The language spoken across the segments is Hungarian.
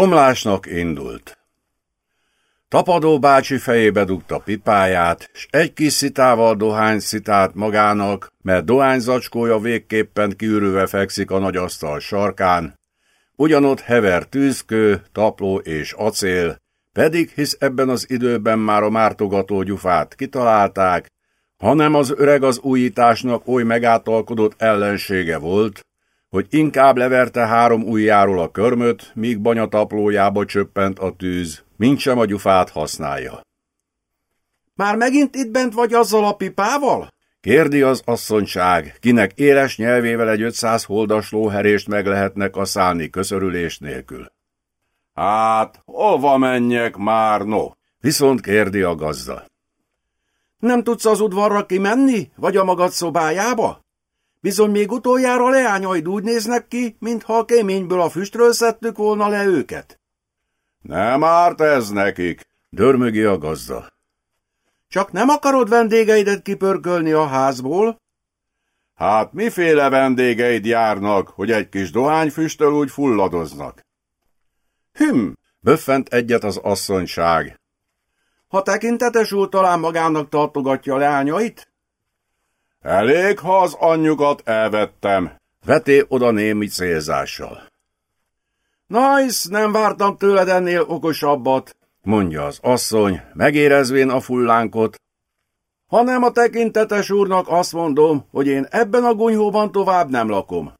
romlásnak indult. Tapadó bácsi fejébe dugta pipáját, s egy kis szitával dohány szitált magának, mert dohányzacskója végképpen kiürülve fekszik a nagy asztal sarkán, ugyanott hever tűzkő, tapló és acél, pedig hisz ebben az időben már a mártogató gyufát kitalálták, hanem az öreg az újításnak oly megáltalkodott ellensége volt, hogy inkább leverte három ujjáról a körmöt, míg banyataplójába csöppent a tűz, mint sem a gyufát használja. Már megint itt bent vagy azzal a pipával? Kérdi az asszonyság, kinek éles nyelvével egy 500 holdas lóherést meg lehetnek kaszálni köszörülés nélkül. Hát, hova menjek már, no? Viszont kérdi a gazda. Nem tudsz az udvarra kimenni, vagy a magad szobájába? Bizony még utoljára leányaid úgy néznek ki, mintha a kéményből a füstről szedtük volna le őket. Nem árt ez nekik, dörmögi a gazda. Csak nem akarod vendégeidet kipörkölni a házból? Hát miféle vendégeid járnak, hogy egy kis dohányfüstöl úgy fulladoznak? Hüm, böffent egyet az asszonyság. Ha tekintetes úr talán magának tartogatja a leányait? Elég, ha az anyjukat elvettem, veté oda némi célzással. Nice, nem vártam tőled ennél okosabbat, mondja az asszony, megérezvén a fullánkot. Hanem a tekintetes úrnak azt mondom, hogy én ebben a gunyhóban tovább nem lakom.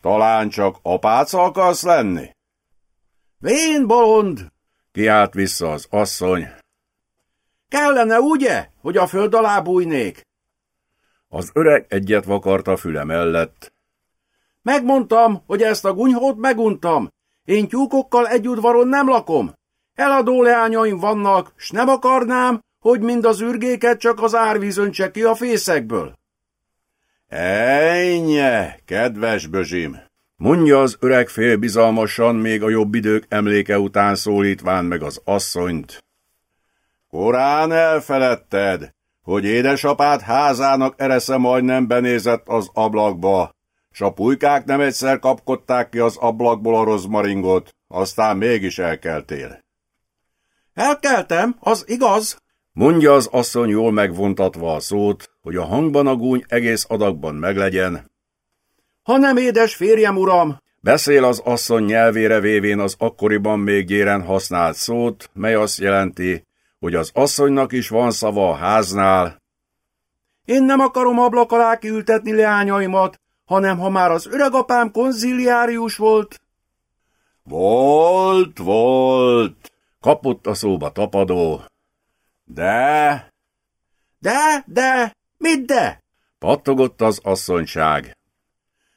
Talán csak apáca akarsz lenni? Vén bolond! Kiált vissza az asszony. Kellene, ugye, hogy a föld alá bújnék? Az öreg egyet vakart a füle mellett. Megmondtam, hogy ezt a gunyhót meguntam. Én tyúkokkal egy udvaron nem lakom. Eladó leányaim vannak, s nem akarnám, hogy mind az ürgéket csak az árvíz öntse ki a fészekből. Ejnye, kedves bözsim! Mondja az öreg fél bizalmasan, még a jobb idők emléke után szólítván meg az asszonyt. Korán elfeledted, hogy édesapád házának eresze majdnem benézett az ablakba, s a pulykák nem egyszer kapkodták ki az ablakból a rozmaringot, aztán mégis elkeltél. Elkeltem, az igaz, mondja az asszony jól megvontatva a szót, hogy a hangban a gúny egész adagban meglegyen. Ha nem édes férjem, uram, beszél az asszony nyelvére vévén az akkoriban még gyéren használt szót, mely azt jelenti, hogy az asszonynak is van szava a háznál. Én nem akarom ablak alá kiültetni leányaimat, hanem ha már az öregapám konziliárius volt. Volt, volt, kapott a szóba tapadó. De... De, de, mit de? Pattogott az asszonyság.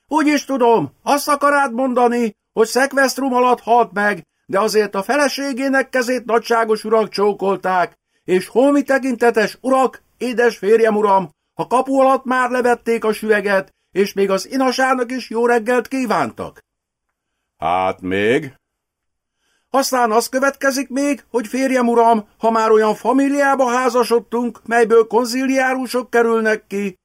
Úgy is tudom, azt akarád mondani, hogy szekvesztrum alatt halt meg, de azért a feleségének kezét nagyságos urak csókolták, és holmi tekintetes urak, édes férjem uram, a kapu alatt már levették a süveget, és még az inasának is jó reggelt kívántak. Hát még? Aztán az következik még, hogy férjem uram, ha már olyan familiába házasodtunk, melyből konziliárusok kerülnek ki.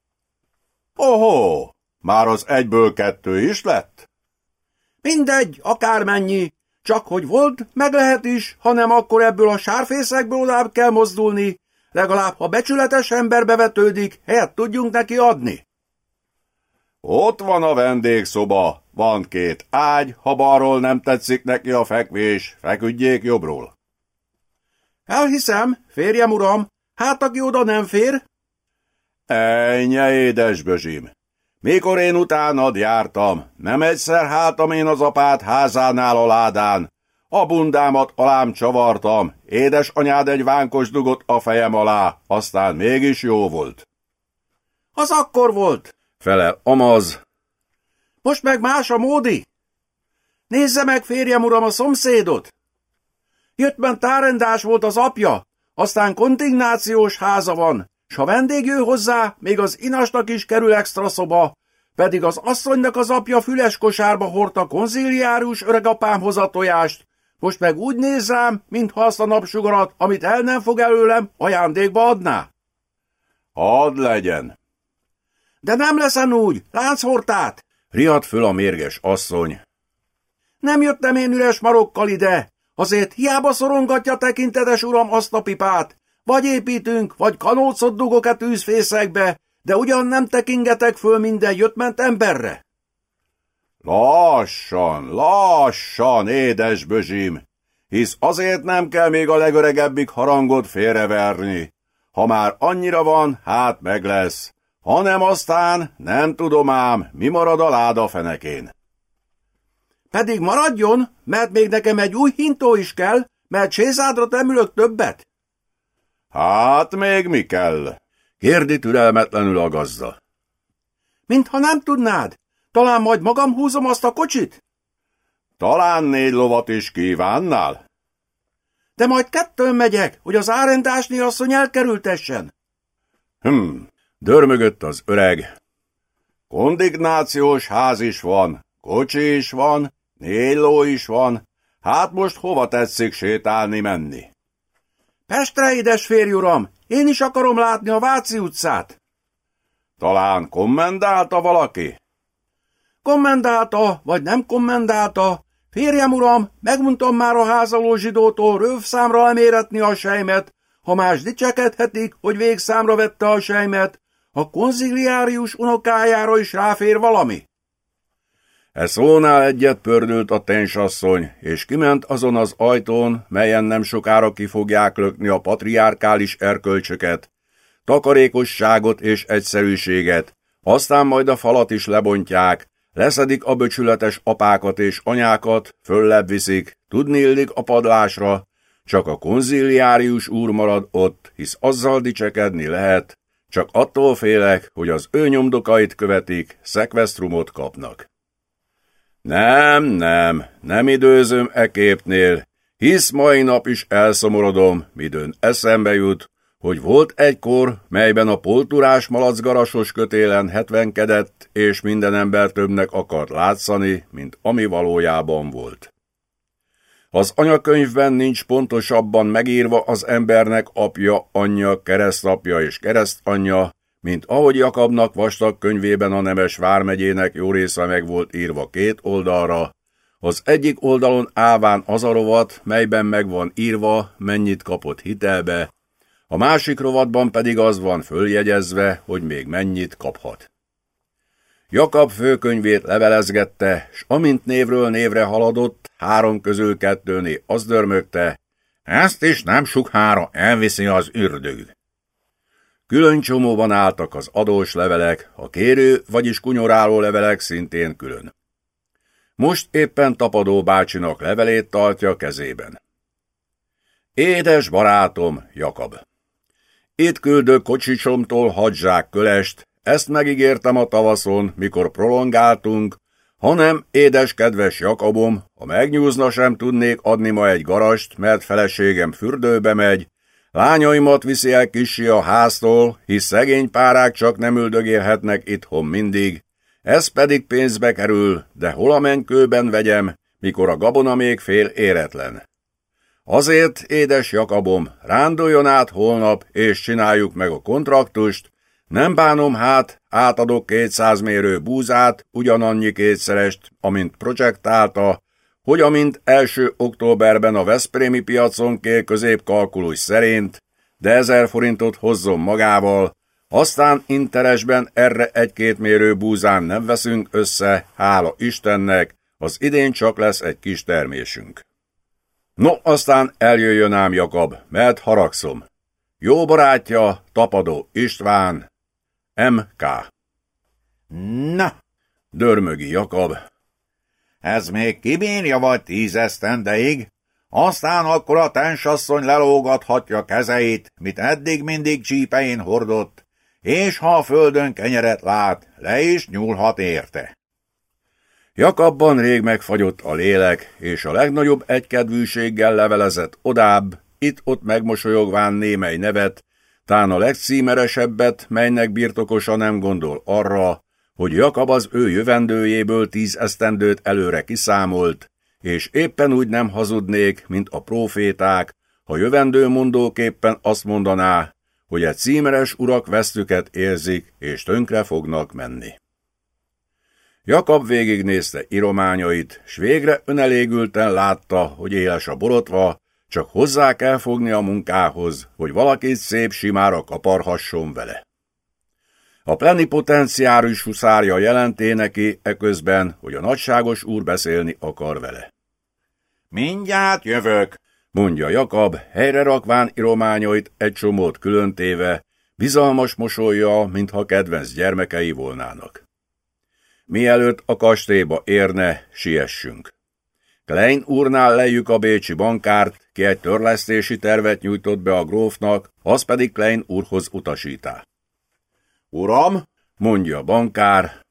Ohó, már az egyből kettő is lett? Mindegy, akármennyi, csak hogy volt, meg lehet is, hanem akkor ebből a sárfészekből odább kell mozdulni, legalább ha becsületes ember bevetődik, helyet tudjunk neki adni. Ott van a vendégszoba, van két ágy, ha balról nem tetszik neki a fekvés, feküdjék jobbról. Elhiszem, férjem uram, hát aki oda nem fér? Ennyi, édes bözsim. Mikor én utánad jártam, nem egyszer hátam én az apát házánál a ládán. A bundámat alám csavartam, édes anyád egy vánkos dugott a fejem alá, aztán mégis jó volt. Az akkor volt, fele amaz. Most meg más a módi. Nézze meg, férjem uram, a szomszédot. Jöttben tárendás volt az apja, aztán kontignációs háza van, s ha vendég jő hozzá, még az inasnak is kerül extra szoba, pedig az asszonynak az apja füles kosárba hordta konziliárus öregapámhoz a tojást, most meg úgy néz rám, mintha azt a napsugarat, amit el nem fog előlem, ajándékba adná. Hadd legyen. De nem leszen úgy, lánchortát! Riad föl a mérges asszony. Nem jöttem én üres marokkal ide, azért hiába szorongatja tekintetes uram azt a pipát, vagy építünk, vagy kanócot dugok a tűzfészekbe, de ugyan nem tekingetek föl minden jött-ment emberre. Lassan, lassan, édes bözsim, hisz azért nem kell még a legöregebbik harangot félreverni. Ha már annyira van, hát meg lesz. Ha nem aztán, nem tudom ám, mi marad a láda fenekén. Pedig maradjon, mert még nekem egy új hintó is kell, mert sézádra nem ülök többet. Hát még mi kell? Kérdi türelmetlenül a gazda. Mintha nem tudnád, talán majd magam húzom azt a kocsit? Talán négy lovat is kívánnál? De majd kettőn megyek, hogy az árendásni asszony elkerültessen. Hm, dörmögött az öreg. Kondignációs ház is van, kocsi is van, négy ló is van, hát most hova tetszik sétálni menni? Pestre, édes férj uram, én is akarom látni a Váci utcát. Talán kommendálta valaki? Kommendálta, vagy nem kommendálta, Férjem, uram, megmondtam már a házaló zsidótól rövszámra leméretni a sejmet, ha más dicsekedhetik, hogy végszámra vette a sejmet, a konziliárius unokájára is ráfér valami. E szónál egyet pördült a tensasszony, és kiment azon az ajtón, melyen nem sokára ki fogják lökni a patriárkális erkölcsöket, takarékosságot és egyszerűséget, aztán majd a falat is lebontják, Leszedik a böcsületes apákat és anyákat, föllebb viszik, tudni illik a padlásra, csak a konziliárius úr marad ott, hisz azzal dicsekedni lehet, csak attól félek, hogy az ő nyomdokait követik, szekvesztrumot kapnak. Nem, nem, nem időzöm e képnél, hisz mai nap is elszomorodom, midőn eszembe jut, hogy volt egykor, melyben a polturás malacgarasos kötélen hetvenkedett, és minden ember többnek akart látszani, mint ami valójában volt. Az anyakönyvben nincs pontosabban megírva az embernek apja, anyja, keresztapja és keresztanyja, mint ahogy Jakabnak vastag könyvében a Nemes vármegyének jó része meg volt írva két oldalra, az egyik oldalon áván az a rovat, melyben meg van írva, mennyit kapott hitelbe, a másik rovatban pedig az van följegyezve, hogy még mennyit kaphat. Jakab főkönyvét levelezgette, s amint névről névre haladott, három közül kettőné az dörmögte, ezt is nem sukhára elviszi az ürdög. Külön csomóban álltak az adós levelek, a kérő, vagyis kunyoráló levelek szintén külön. Most éppen Tapadó bácsinak levelét tartja kezében. Édes barátom, Jakab! Itt küldök kocsisomtól hadzsák kölest, ezt megígértem a tavaszon, mikor prolongáltunk, hanem, édes kedves Jakabom, ha megnyúzna sem tudnék adni ma egy garast, mert feleségem fürdőbe megy, lányaimat viszi el kisi a háztól, hisz szegény párák csak nem üldögélhetnek itthon mindig, ez pedig pénzbe kerül, de hol a menkőben vegyem, mikor a gabona még fél éretlen. Azért, édes Jakabom, ránduljon át holnap, és csináljuk meg a kontraktust, nem bánom hát, átadok 200 mérő búzát, ugyanannyi kétszerest, amint projektálta, hogy amint első októberben a Veszprémi piacon kér középkalkulus szerint, de ezer forintot hozzon magával, aztán interesben erre egy-két mérő búzán nem veszünk össze, hála Istennek, az idén csak lesz egy kis termésünk. No, aztán eljöjjön ám Jakab, mert haragszom. Jó barátja, tapadó István, M.K. Na, dörmögi Jakab. Ez még kibírja vagy tízesztendeig, aztán akkor a tensasszony lelógathatja kezeit, mit eddig mindig csípein hordott, és ha a földön kenyeret lát, le is nyúlhat érte. Jakabban rég megfagyott a lélek, és a legnagyobb egykedvűséggel levelezett odább, itt-ott megmosolyogván némely nevet, tán a legcímeresebbet, melynek birtokosa nem gondol arra, hogy Jakab az ő jövendőjéből tíz esztendőt előre kiszámolt, és éppen úgy nem hazudnék, mint a proféták, ha jövendő mondóképpen azt mondaná, hogy egy címeres urak vesztüket érzik, és tönkre fognak menni. Jakab végignézte irományait, s végre önelégülten látta, hogy éles a borotva, csak hozzá kell fogni a munkához, hogy valaki szép simára kaparhasson vele. A plenipotenciárus huszárja jelenté neki eközben, hogy a nagyságos úr beszélni akar vele. Mindjárt jövök, mondja Jakab, helyre rakván irományait egy csomót különtéve, bizalmas mosolya, mintha kedvenc gyermekei volnának. Mielőtt a kastélyba érne, siessünk. Klein úrnál lejjük a bécsi bankárt, ki egy törlesztési tervet nyújtott be a grófnak, az pedig Klein úrhoz utasítá. Uram, mondja a bankár,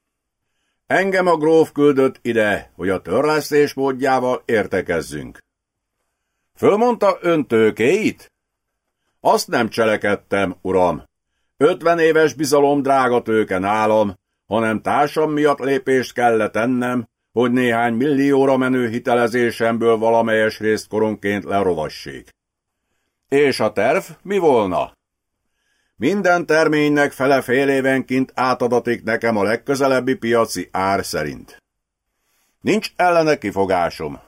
engem a gróf küldött ide, hogy a törlesztés módjával értekezzünk. Fölmondta ön tőkéit? Azt nem cselekedtem, uram. Ötven éves bizalom drága tőke nálam, hanem társam miatt lépést kellett tennem, hogy néhány millióra menő hitelezésemből valamelyes részt koronként lerovassék. És a terv mi volna? Minden terménynek fele fél évenként átadatik nekem a legközelebbi piaci ár szerint. Nincs ellene kifogásom.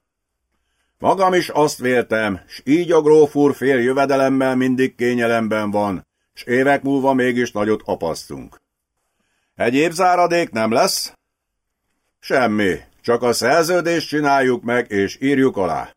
Magam is azt véltem, s így a grófúr fél jövedelemmel mindig kényelemben van, s évek múlva mégis nagyot apasztunk. Egyéb záradék nem lesz? Semmi, csak a szerződést csináljuk meg, és írjuk alá.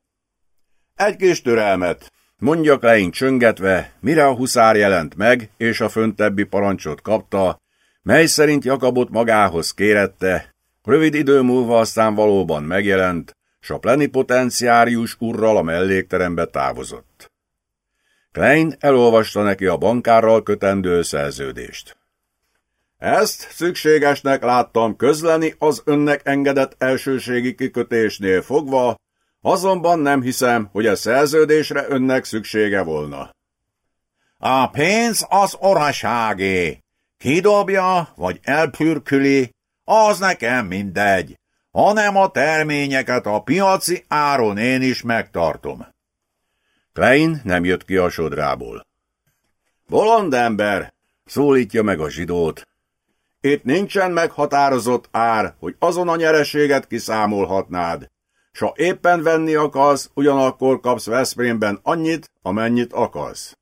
Egy kis türelmet, mondja Klein csöngetve, mire a huszár jelent meg, és a föntebbi parancsot kapta, mely szerint Jakabot magához kérette, rövid idő múlva aztán valóban megjelent, s a plenipotenciárius urral a mellékterembe távozott. Klein elolvasta neki a bankárral kötendő szerződést. Ezt szükségesnek láttam közleni az önnek engedett elsőségi kikötésnél fogva, azonban nem hiszem, hogy a szerződésre önnek szüksége volna. A pénz az oraságé. Kidobja, vagy elpürküli, az nekem mindegy, hanem a terményeket a piaci áron én is megtartom. Klein nem jött ki a sodrából. Bolond ember, szólítja meg a zsidót, itt nincsen meghatározott ár, hogy azon a nyereséget kiszámolhatnád. S ha éppen venni akarsz, ugyanakkor kapsz Veszprémben annyit, amennyit akarsz.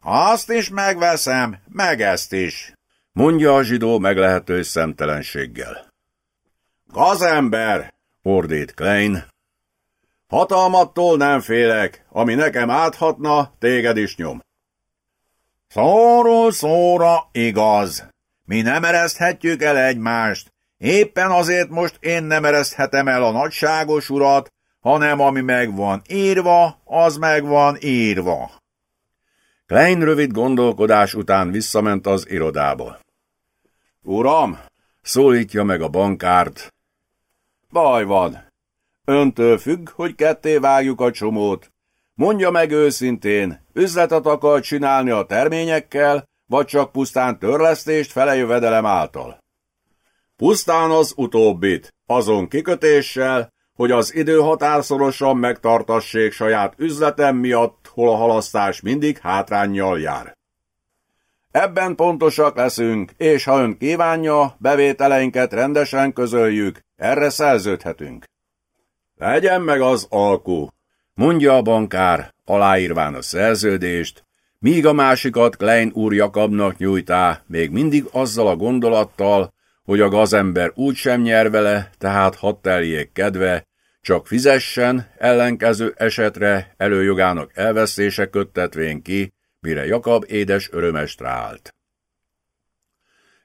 Azt is megveszem, meg ezt is, mondja a zsidó meglehető szemtelenséggel. Gazember, ordít Klein. Hatalmattól nem félek, ami nekem áthatna, téged is nyom. Szóról szóra igaz, mi nem ereszthetjük el egymást. Éppen azért most én nem ereszthetem el a nagyságos urat, hanem ami megvan írva, az megvan írva. Klein rövid gondolkodás után visszament az irodába. Uram, szólítja meg a bankárt. Baj van. Öntől függ, hogy ketté vágjuk a csomót. Mondja meg őszintén, üzletet akar csinálni a terményekkel, vagy csak pusztán törlesztést fele jövedelem által. Pusztán az utóbbit, azon kikötéssel, hogy az időhatár szorosan megtartassék saját üzletem miatt, hol a halasztás mindig hátrányjal jár. Ebben pontosak leszünk, és ha ön kívánja, bevételeinket rendesen közöljük, erre szerződhetünk. Legyen meg az alkú, mondja a bankár, aláírván a szerződést, míg a másikat Klein úr Jakabnak nyújtá, még mindig azzal a gondolattal, hogy a gazember úgy sem nyer vele, tehát hadd teljék kedve, csak fizessen, ellenkező esetre előjogának elvesztése köttetvén ki, mire Jakab édes örömest ráállt.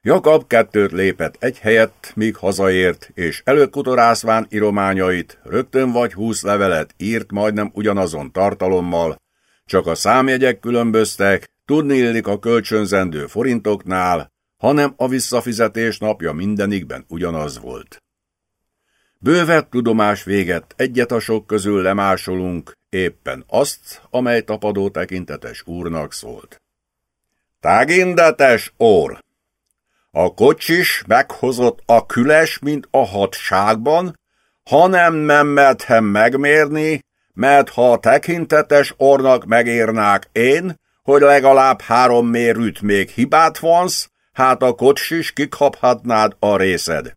Jakab kettőt lépett egy helyett, míg hazaért, és előkutorászván irományait, rögtön vagy húsz levelet írt majdnem ugyanazon tartalommal, csak a számjegyek különböztek, tudni illik a kölcsönzendő forintoknál, hanem a visszafizetés napja mindenikben ugyanaz volt. Bővett tudomás véget egyet a sok közül lemásolunk, éppen azt, amely tapadó tekintetes úrnak szólt. Tágindetes ór! A kocsis meghozott a küles, mint a hadságban, hanem nem merthem megmérni, mert ha a tekintetes ornak megírnák én, hogy legalább három mérűt még hibát vonsz, hát a kocsis kikaphatnád a részed.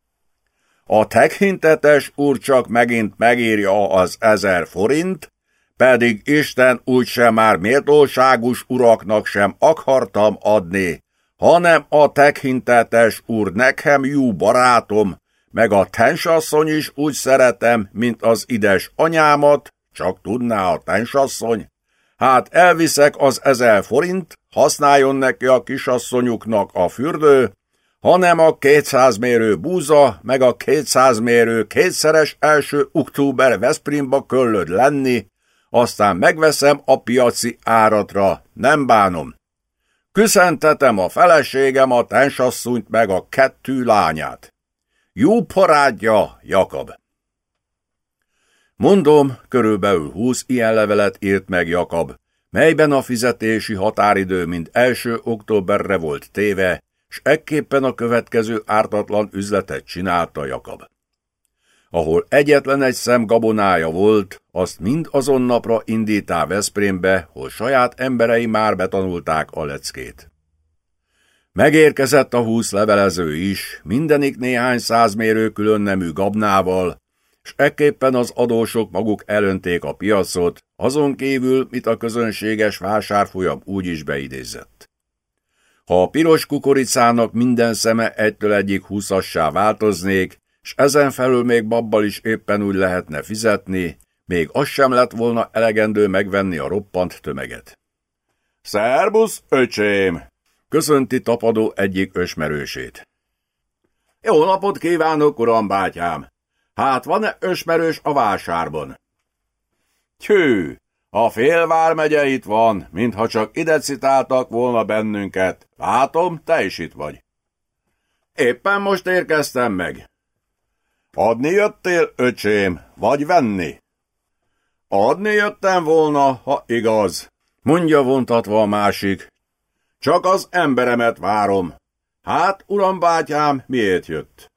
A tekintetes úr csak megint megírja az ezer forint, pedig Isten úgysem már méltóságos uraknak sem akartam adni, hanem a tekintetes úr nekem jó barátom, meg a tensasszony is úgy szeretem, mint az ides anyámat, csak tudná a tensasszony. Hát elviszek az ezer forint, használjon neki a kisasszonyuknak a fürdő, hanem a 200 mérő búza, meg a 200 mérő kétszeres első október Veszprémba köllöd lenni, aztán megveszem a piaci áratra, nem bánom. Küszentetem a feleségem, a tensasszunyt meg a kettő lányát. Jó parádja, Jakab! Mondom, körülbelül húsz ilyen levelet írt meg Jakab, melyben a fizetési határidő mind első októberre volt téve, s ekképpen a következő ártatlan üzletet csinálta Jakab. Ahol egyetlen egy szem gabonája volt, azt mind azon napra indítá Veszprémbe, hol saját emberei már betanulták a leckét. Megérkezett a húsz levelező is, mindenik néhány százmérő külön nemű gabnával, s ekképpen az adósok maguk elönték a piacot, azon kívül, mit a közönséges vásárfolyam úgy is beidézett. Ha a piros kukoricának minden szeme egytől egyik húszassá változnék, s ezen felül még babbal is éppen úgy lehetne fizetni, még az sem lett volna elegendő megvenni a roppant tömeget. Szerbusz, öcsém! Köszönti tapadó egyik ösmerősét. Jó napot kívánok, uram bátyám! Hát van-e ösmerős a vásárban? Tyű, a félvár megye itt van, mintha csak ide citáltak volna bennünket. Látom, te is itt vagy. Éppen most érkeztem meg. Adni jöttél, öcsém, vagy venni? Adni jöttem volna, ha igaz, mondja vontatva a másik. Csak az emberemet várom. Hát, uram bátyám, miért jött?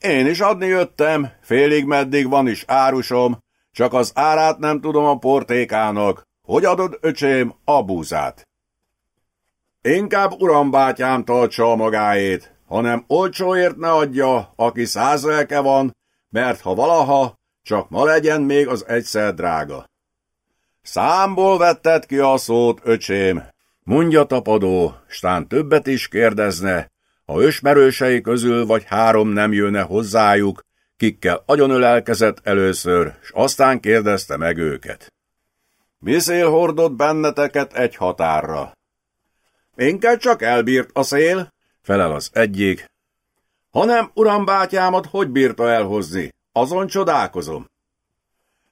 Én is adni jöttem, félig meddig van is árusom, csak az árát nem tudom a portékának. Hogy adod, öcsém, a búzát? Inkább uram bátyám tartsa a magáét, hanem olcsóért ne adja, aki száz lelke van, mert ha valaha, csak ma legyen még az egyszer drága. Számból vetted ki a szót, öcsém, mondja tapadó, stán többet is kérdezne, ha ösmerősei közül vagy három nem jönne hozzájuk, kikkel agyonölelkezett először, s aztán kérdezte meg őket. Mi szél hordott benneteket egy határra? Minket csak elbírt a szél, felel az egyik. Hanem uram bátyámat hogy bírta elhozni? Azon csodálkozom.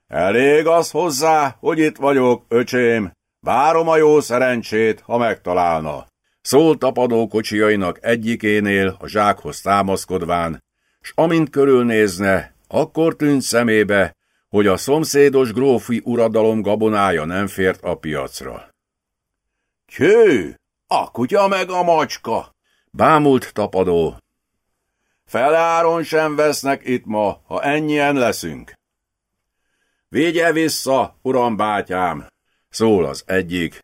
Elég az hozzá, hogy itt vagyok, öcsém. Várom a jó szerencsét, ha megtalálna. Szólt a padókocsijainak egyikénél a zsákhoz támaszkodván, s amint körülnézne, akkor tűnt szemébe, hogy a szomszédos grófi uradalom gabonája nem fért a piacra. Tyő, a kutya meg a macska, bámult tapadó. Feláron sem vesznek itt ma, ha ennyien leszünk. Vigye vissza, uram bátyám, szól az egyik.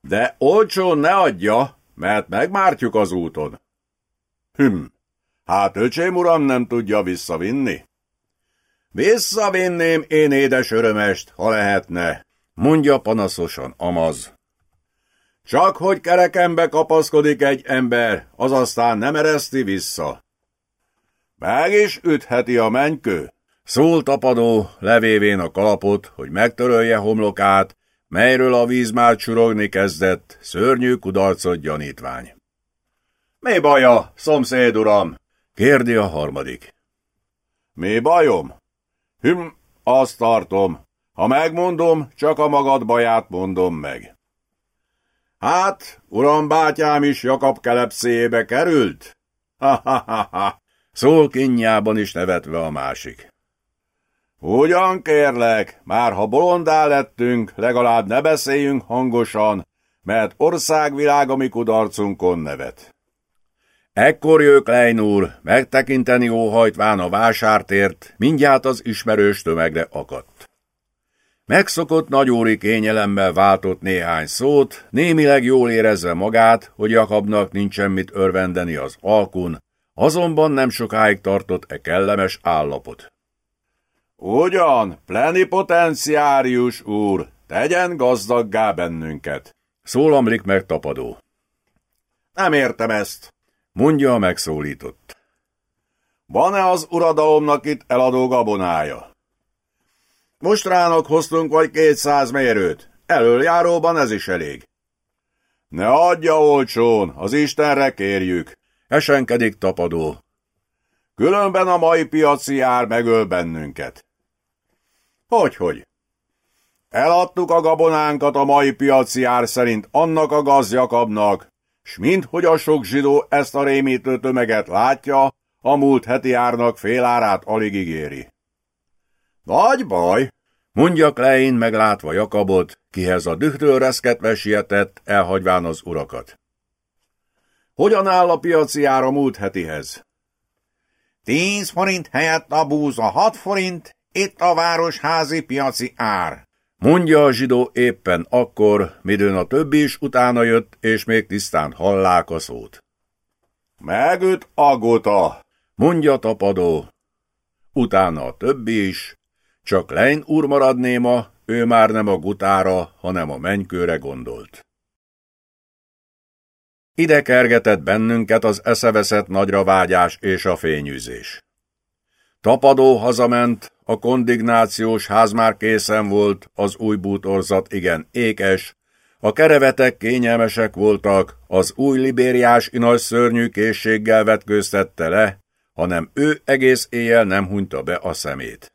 De olcsón ne adja, mert megmártjuk az úton. Hm, hát öcsém uram nem tudja visszavinni. Visszavinném én édes örömest, ha lehetne, mondja panaszosan Amaz. Csak hogy kerekembe kapaszkodik egy ember, az aztán nem ereszti vissza. Meg is ütheti a mennykő. Szól tapadó, levévén a kalapot, hogy megtörölje homlokát, melyről a víz már csurogni kezdett, szörnyű kudarcot gyanítvány. Mi baja, szomszéd uram? Kérdi a harmadik. Mi bajom? Hüm, azt tartom. Ha megmondom, csak a magad baját mondom meg. Hát, uram bátyám is Jakab kelepszéjébe került? Ha-ha-ha-ha, szól kinyában is nevetve a másik. Ugyan kérlek, már ha bolondá lettünk, legalább ne beszéljünk hangosan, mert országvilág a mi kudarcunkon nevet. Ekkor jök Lein úr, megtekinteni óhajtván a vásártért, mindjárt az ismerős tömegre akadt. Megszokott nagyóri kényelemmel váltott néhány szót, némileg jól érezve magát, hogy Jakabnak nincsen mit örvendeni az alkun, Azonban nem sokáig tartott e kellemes állapot. Ugyan, plenipotenciárius úr, tegyen gazdaggá bennünket, szólamlik meg tapadó. Nem értem ezt, mondja a megszólított. Van-e az uradalomnak itt eladó gabonája? Most rának hoztunk vagy kétszáz mérőt, elöljáróban ez is elég. Ne adja olcsón, az Istenre kérjük, esenkedik tapadó. Különben a mai piaci ár megöl bennünket. Hogy-hogy? Eladtuk a gabonánkat a mai piaci ár szerint annak a gazjakabnak, s hogy a sok zsidó ezt a rémítő tömeget látja, a múlt heti árnak fél árát alig ígéri. Nagy baj, mondja Klein meglátva Jakabot, kihez a dühtől reszketve sietett, elhagyván az urakat. Hogyan áll a piaci ár a múlt hetihez? Tíz forint helyett a búza hat forint, itt a városházi piaci ár. Mondja a zsidó éppen akkor, midőn a többi is utána jött, és még tisztán hallák a szót. Megüt agota, mondja tapadó. Utána a többi is, csak Lein úr maradnéma, ő már nem a gutára, hanem a mennykőre gondolt. Ide kergetett bennünket az eszeveszett nagyra vágyás és a fényűzés. Tapadó hazament, a kondignációs ház már készen volt, az új bútorzat igen ékes, a kerevetek kényelmesek voltak, az új libériás inas szörnyű készséggel vetkőztette le, hanem ő egész éjjel nem hunyta be a szemét.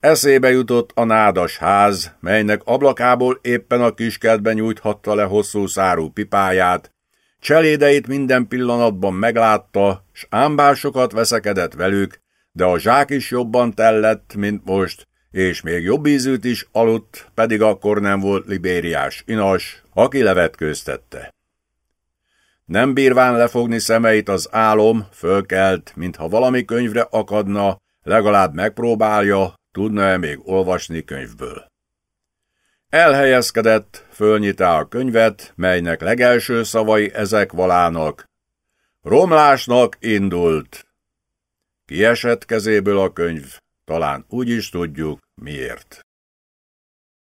Eszébe jutott a nádas ház, melynek ablakából éppen a kiskertben nyújthatta le hosszú szárú pipáját, cselédeit minden pillanatban meglátta, s ámbásokat veszekedett velük, de a zsák is jobban tellett, mint most, és még jobb ízűt is aludt, pedig akkor nem volt libériás inas, aki levetkőztette. Nem bírván lefogni szemeit az álom, fölkelt, mintha valami könyvre akadna, legalább megpróbálja, tudna-e még olvasni könyvből. Elhelyezkedett, fölnyitá a könyvet, melynek legelső szavai ezek valának. Romlásnak indult. Kiesett kezéből a könyv, talán úgy is tudjuk, miért.